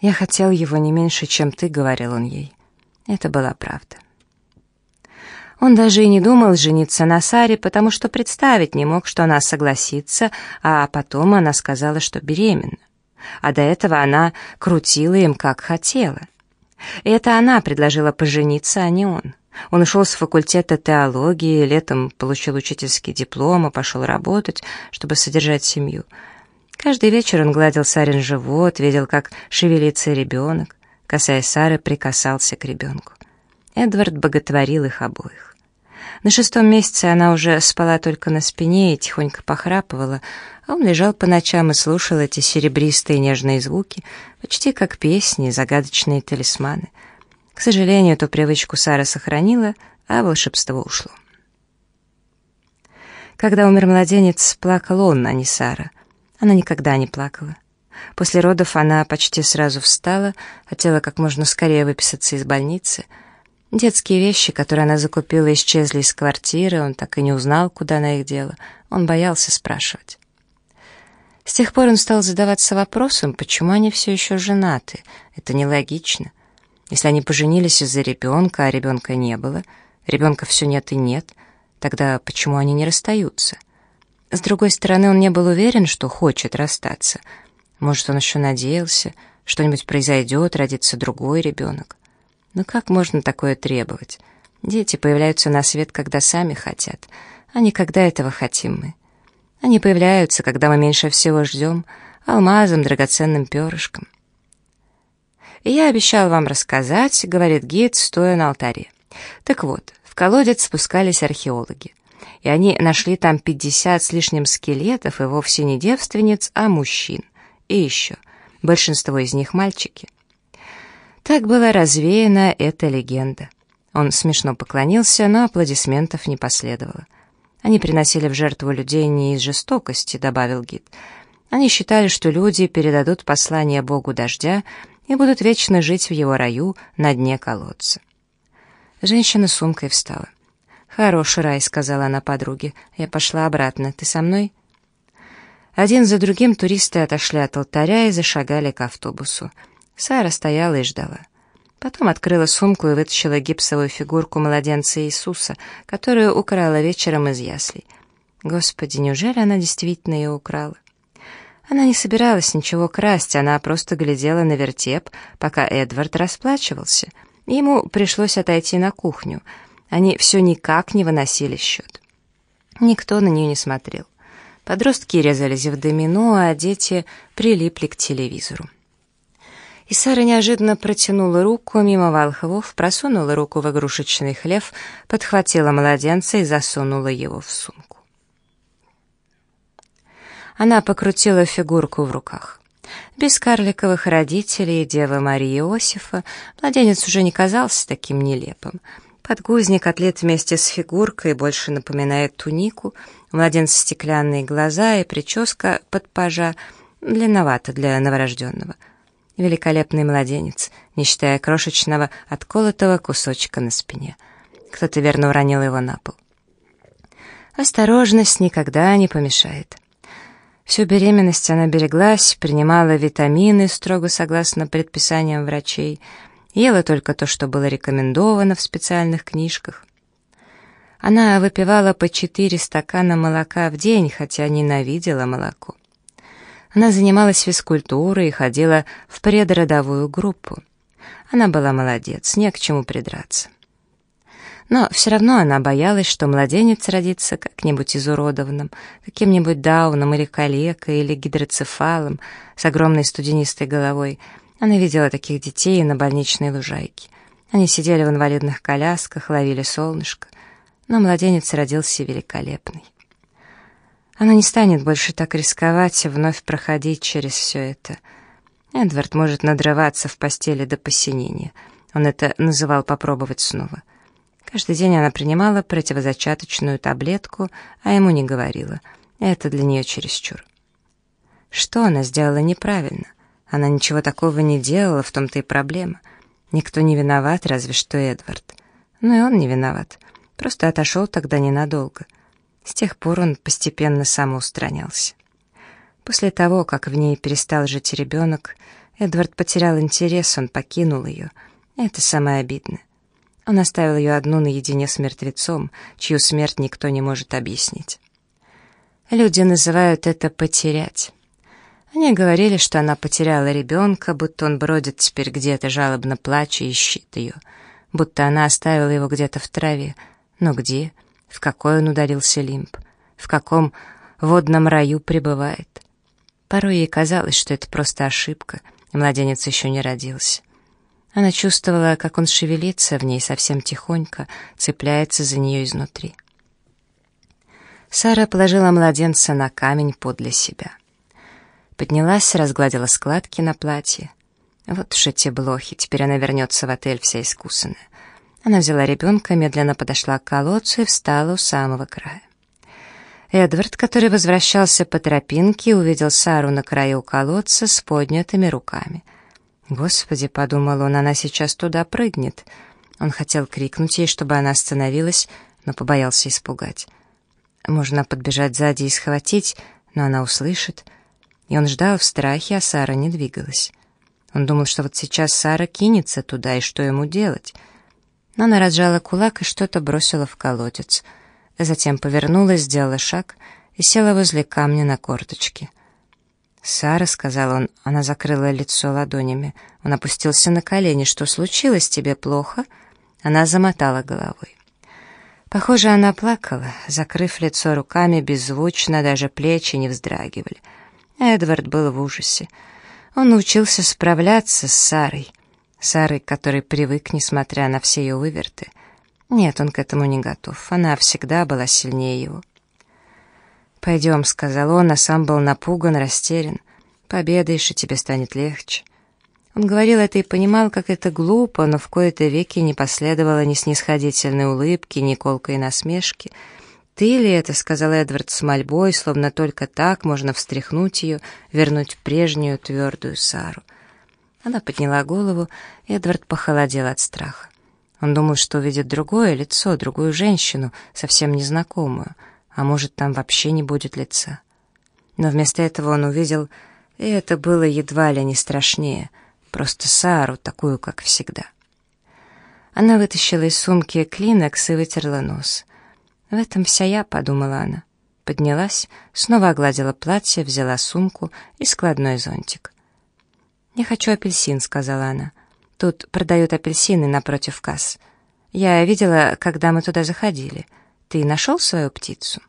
«Я хотел его не меньше, чем ты», — говорил он ей. Это была правда. Он даже и не думал жениться на Саре, потому что представить не мог, что она согласится, а потом она сказала, что беременна. А до этого она крутила им, как хотела. И это она предложила пожениться, а не он. Он ушел с факультета теологии, летом получил учительский диплом и пошел работать, чтобы содержать семью. Каждый вечер он гладил Сарин живот, видел, как шевелится ребенок. Касаясь Сары, прикасался к ребенку. Эдвард боготворил их обоих. На шестом месяце она уже спала только на спине и тихонько похрапывала, а он лежал по ночам и слушал эти серебристые нежные звуки, почти как песни, загадочные талисманы. К сожалению, эту привычку Сара сохранила, а волшебство ушло. Когда умер младенец, плакал он, а не Сара. Она никогда не плакала. После родов она почти сразу встала, хотела как можно скорее выписаться из больницы. Детские вещи, которые она закупила, исчезли из квартиры, он так и не узнал, куда она их дела. Он боялся спрашивать. С тех пор он стал задаваться вопросом, почему они все еще женаты. Это нелогично. Если они поженились из-за ребенка, а ребенка не было, ребенка все нет и нет, тогда почему они не расстаются? С другой стороны, он не был уверен, что хочет расстаться — может, он еще надеялся, что-нибудь произойдет, родится другой ребенок. Но как можно такое требовать? Дети появляются на свет, когда сами хотят, а не когда этого хотим мы. Они появляются, когда мы меньше всего ждем, алмазом, драгоценным перышком. «И я обещал вам рассказать», — говорит гид, стоя на алтаре. Так вот, в колодец спускались археологи, и они нашли там пятьдесят с лишним скелетов, и вовсе не девственниц, а мужчин. И еще, большинство из них мальчики. Так была развеяна эта легенда. Он смешно поклонился, но аплодисментов не последовало. Они приносили в жертву людей не из жестокости, добавил гид. Они считали, что люди передадут послание богу дождя и будут вечно жить в его раю на дне колодца. Женщина с сумкой встала. «Хороший рай», — сказала она подруге. «Я пошла обратно. Ты со мной?» Один за другим туристы отошли от алтаря и зашагали к автобусу. Сара стояла и ждала. Потом открыла сумку и вытащила гипсовую фигурку младенца Иисуса, которую украла вечером из яслей. Господи, неужели она действительно ее украла? Она не собиралась ничего красть, она просто глядела на вертеп, пока Эдвард расплачивался. Ему пришлось отойти на кухню. Они все никак не выносили счет. Никто на нее не смотрел. Подростки резались в домино, а дети прилипли к телевизору. И Сара неожиданно протянула руку мимо волхвов, просунула руку в игрушечный хлев, подхватила младенца и засунула его в сумку. Она покрутила фигурку в руках. Без карликовых родителей и Девы Марии Иосифа младенец уже не казался таким нелепым. Подгузник отлет вместе с фигуркой больше напоминает тунику — у младенца стеклянные глаза и прическа под пажа длинновато для новорожденного. Великолепный младенец, не считая крошечного отколотого кусочка на спине. Кто-то верно уронил его на пол. Осторожность никогда не помешает. Всю беременность она береглась, принимала витамины строго согласно предписаниям врачей, ела только то, что было рекомендовано в специальных книжках. Она выпивала по четыре стакана молока в день, хотя ненавидела молоко. Она занималась физкультурой и ходила в предродовую группу. Она была молодец, не к чему придраться. Но все равно она боялась, что младенец родится как-нибудь изуродованным, каким-нибудь дауном или калекой, или гидроцефалом с огромной студенистой головой. Она видела таких детей на больничной лужайке. Они сидели в инвалидных колясках, ловили солнышко но младенец родился великолепный. Она не станет больше так рисковать и вновь проходить через все это. Эдвард может надрываться в постели до посинения. Он это называл попробовать снова. Каждый день она принимала противозачаточную таблетку, а ему не говорила. Это для нее чересчур. Что она сделала неправильно? Она ничего такого не делала, в том-то и проблема. Никто не виноват, разве что Эдвард. Но и он не виноват. Просто отошел тогда ненадолго. С тех пор он постепенно самоустранялся. После того, как в ней перестал жить ребенок, Эдвард потерял интерес, он покинул ее. Это самое обидное. Он оставил ее одну наедине с мертвецом, чью смерть никто не может объяснить. Люди называют это «потерять». Они говорили, что она потеряла ребенка, будто он бродит теперь где-то, жалобно плача, ищет ее. Будто она оставила его где-то в траве. Но где? В какой он ударился лимб? В каком водном раю пребывает? Порой ей казалось, что это просто ошибка, и младенец еще не родился. Она чувствовала, как он шевелится в ней совсем тихонько, цепляется за нее изнутри. Сара положила младенца на камень подле себя. Поднялась, разгладила складки на платье. Вот уж эти блохи, теперь она вернется в отель вся искусанная. Она взяла ребенка, медленно подошла к колодцу и встала у самого края. Эдвард, который возвращался по тропинке, увидел Сару на краю колодца с поднятыми руками. «Господи», — подумал он, — «она сейчас туда прыгнет». Он хотел крикнуть ей, чтобы она остановилась, но побоялся испугать. Можно подбежать сзади и схватить, но она услышит — и он ждал в страхе, а Сара не двигалась. Он думал, что вот сейчас Сара кинется туда, и что ему делать? Но она разжала кулак и что-то бросила в колодец. Затем повернулась, сделала шаг и села возле камня на корточке. «Сара», — сказал он, — она закрыла лицо ладонями. Он опустился на колени. «Что случилось? Тебе плохо?» Она замотала головой. Похоже, она плакала, закрыв лицо руками беззвучно, даже плечи не вздрагивали. Эдвард был в ужасе. Он научился справляться с Сарой. Сарой, который привык, несмотря на все ее выверты. Нет, он к этому не готов. Она всегда была сильнее его. «Пойдем», — сказал он, а сам был напуган, растерян. «Победаешь, и тебе станет легче». Он говорил это и понимал, как это глупо, но в кои-то веки не последовало ни снисходительной улыбки, ни колкой насмешки — «Ты ли это?» — сказал Эдвард с мольбой, словно только так можно встряхнуть ее, вернуть прежнюю твердую Сару. Она подняла голову, и Эдвард похолодел от страха. Он думал, что увидит другое лицо, другую женщину, совсем незнакомую, а может, там вообще не будет лица. Но вместо этого он увидел, и это было едва ли не страшнее, просто Сару, такую, как всегда. Она вытащила из сумки клинокс и вытерла нос. «В этом вся я», — подумала она. Поднялась, снова огладила платье, взяла сумку и складной зонтик. «Я хочу апельсин», — сказала она. «Тут продают апельсины напротив касс. Я видела, когда мы туда заходили. Ты нашел свою птицу?»